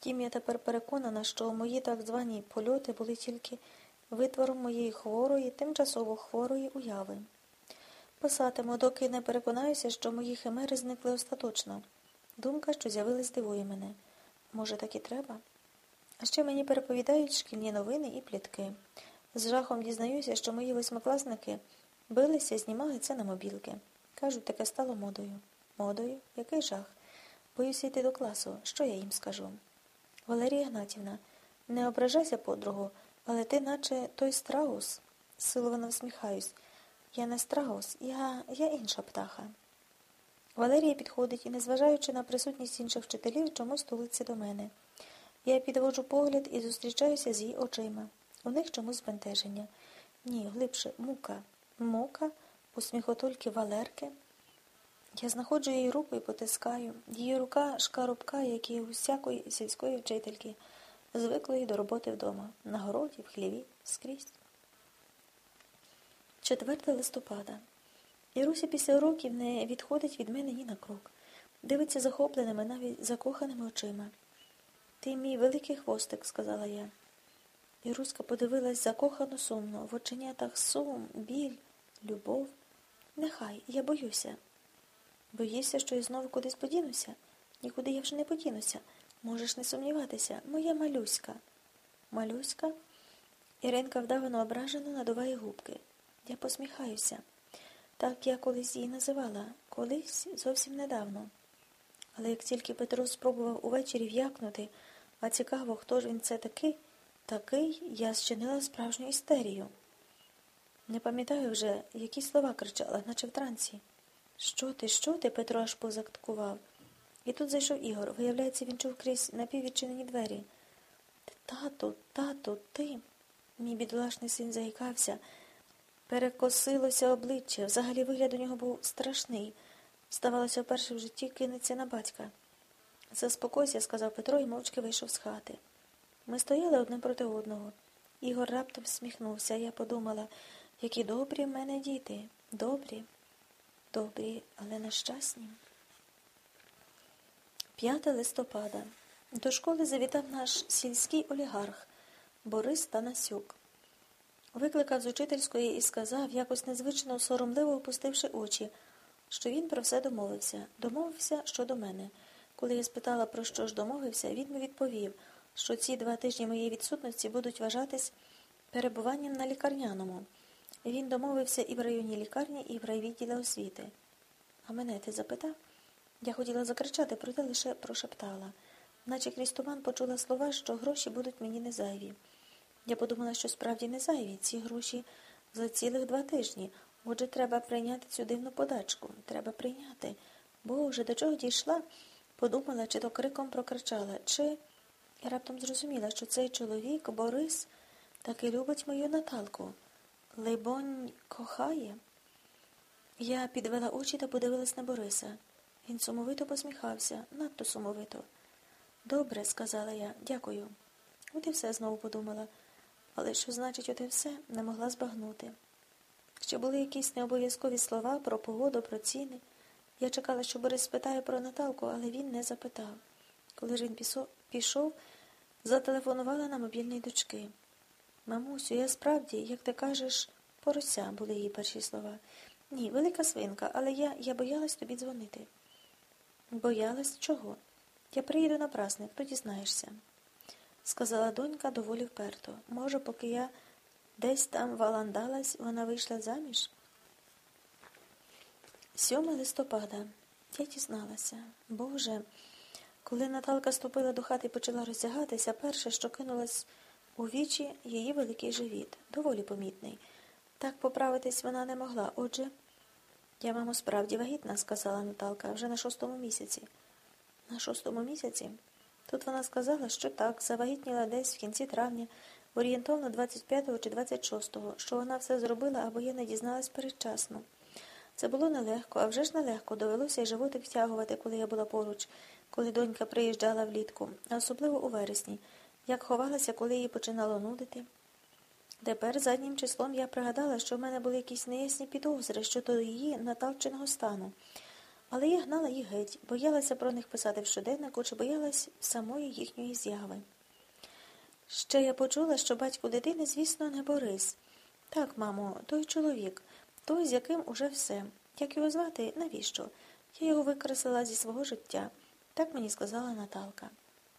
Втім, я тепер переконана, що мої так звані польоти були тільки витвором моєї хворої, тимчасово хворої уяви. Писатиму, доки не переконаюся, що мої химери зникли остаточно. Думка, що з'явилась, дивує мене. Може, так і треба? А ще мені переповідають шкільні новини і плітки. З жахом дізнаюся, що мої восьмикласники билися, знімали це на мобілки. Кажуть, таке стало модою. Модою? Який жах? Боюся йти до класу. Що я їм скажу? Валерія Гнатівна, не ображайся подругу, але ти наче той страус. Силовано всміхаюсь. Я не страус, я, я інша птаха. Валерія підходить і, незважаючи на присутність інших вчителів, чомусь тулиться до мене. Я підводжу погляд і зустрічаюся з її очима. У них чомусь збентеження. Ні, глибше, мука. Мука, усміхотольки Валерки. Я знаходжу її руку і потискаю. Її рука шкарубка, як і у всякої сільської вчительки, звиклої до роботи вдома, на городі, в хліві, скрізь. 4 листопада. Іруся після уроків не відходить від мене ні на крок. Дивиться захопленими, навіть закоханими очима. Ти мій великий хвостик, сказала я. Іруська подивилась закохано сумно, в оченятах сум, біль, любов. Нехай, я боюся. Боїшся, що я знову кудись подінуся? Нікуди я вже не подінуся. Можеш не сумніватися. Моя малюська. Малюська? Іринка вдавано ображено надуває губки. Я посміхаюся. Так я колись її називала, колись зовсім недавно. Але як тільки Петро спробував увечері в'якнути, а цікаво, хто ж він це такий, такий я зчинила справжню істерію. Не пам'ятаю вже, які слова кричала, наче в трансі. Що ти, що ти? Петро аж позактикував. І тут зайшов Ігор. Виявляється, він чув крізь напіввідчинені двері. Тату, тату, ти. Мій бідолашний син заїкався. Перекосилося обличчя. Взагалі вигляд у нього був страшний. Здавалося, вперше в житті кинеться на батька. Заспокойся, сказав Петро і мовчки вийшов з хати. Ми стояли одне проти одного. Ігор раптом всміхнувся, я подумала, які добрі в мене діти. Добрі, добрі, але нещасні. 5 листопада. До школи завітав наш сільський олігарх Борис Танасюк. Викликав з учительської і сказав, якось незвично соромливо опустивши очі, що він про все домовився. Домовився щодо мене. Коли я спитала, про що ж домовився, він мені відповів, що ці два тижні моєї відсутності будуть вважатись перебуванням на лікарняному. Він домовився і в районній лікарні, і в райвідділі освіти. А мене ти запитав? Я хотіла закричати, проте лише прошептала. Наче крізь туман почула слова, що гроші будуть мені не зайві. Я подумала, що справді не зайві. Ці гроші за цілих два тижні. Отже, треба прийняти цю дивну подачку. Треба прийняти. Боже, до чого дійшла? Подумала, чи то криком прокричала, чи. І раптом зрозуміла, що цей чоловік, Борис, таки любить мою Наталку. Либонь, кохає. Я підвела очі та подивилась на Бориса. Він сумовито посміхався, надто сумовито. Добре, сказала я, дякую. От і все знову подумала. Але що значить оте все, не могла збагнути. Ще були якісь необов'язкові слова про погоду, про ціни. Я чекала, що Борис спитає про Наталку, але він не запитав. Коли ж він пішов, зателефонувала на мобільний дочки. Мамусю, я справді, як ти кажеш, порося, були її перші слова. Ні, велика свинка, але я я боялась тобі дзвонити. Боялась чого? Я приїду на праздник, тоді знаєшся, сказала донька доволі вперто. Може, поки я десь там валандалась, вона вийшла заміж? 7 листопада. Я дізналася. Боже, коли Наталка ступила до хати і почала роздягатися, перше, що кинулось у вічі, її великий живіт, доволі помітний. Так поправитись вона не могла. Отже, я, мамо, справді вагітна, сказала Наталка, вже на шостому місяці. На шостому місяці? Тут вона сказала, що так, завагітніла десь в кінці травня, орієнтовно 25-го чи 26-го, що вона все зробила, або я не дізналась передчасно. Це було нелегко, а вже ж нелегко довелося й животик втягувати, коли я була поруч, коли донька приїжджала влітку, а особливо у вересні, як ховалася, коли її починало нудити. Тепер заднім числом я пригадала, що в мене були якісь неясні підозри щодо її наталченого стану. Але я гнала їх геть, боялася про них писати в щоденнику чи боялась самої їхньої зяви. Ще я почула, що батько дитини, звісно, не Борис. Так, мамо, той чоловік, той, з яким уже все. Як його звати, навіщо? Я його викреслила зі свого життя. Так мені сказала Наталка.